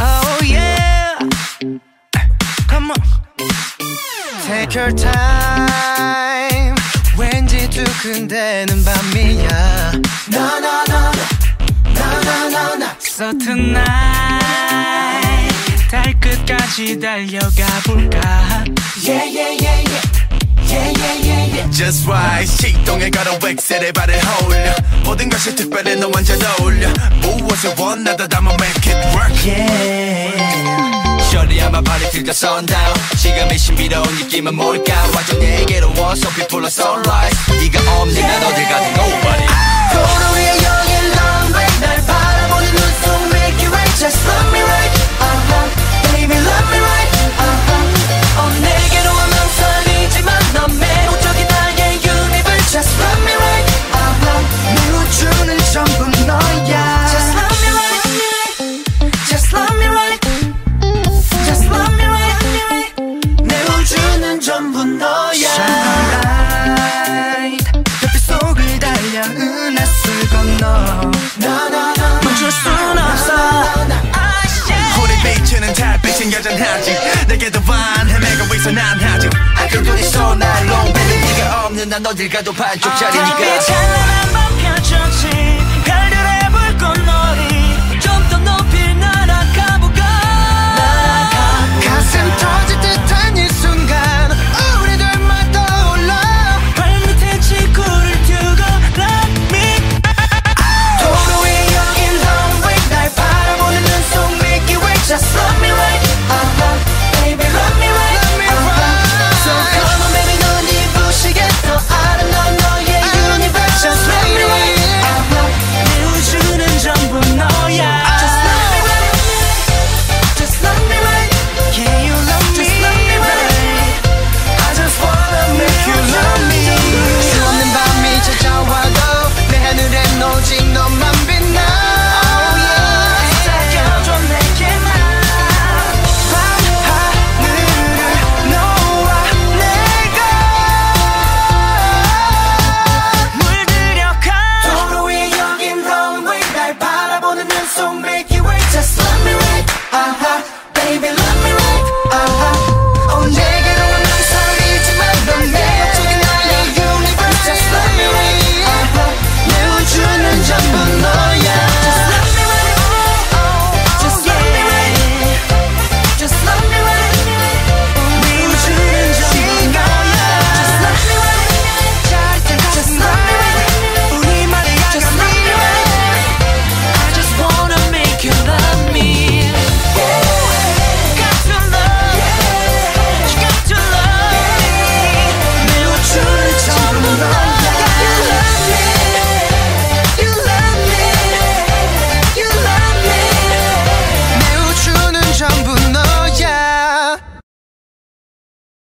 Oh yeah Come on Take your time 왠지 두근대는 밤이야 No no no No no no no So tonight 달 끝까지 달려가 볼까 Yeah yeah yeah, yeah. Just right 시동에 걸어 웩셀에 발을 홀려 모든 것이 특별해 너 완전 어울려 무엇을 원하다 담아 make it work yeah. Shorty I'm about to the sundown 지금의 신비로운 느낌은 뭘까 완전 내게로 와서 people are sunrise 네가 없는 난 어딜 내게도 반. 헤매고 있어 난 아직 아껴 눈이 쏘날 long baby. 네가 없는 난 어딜 가도 반쪽짜리니까 don't make it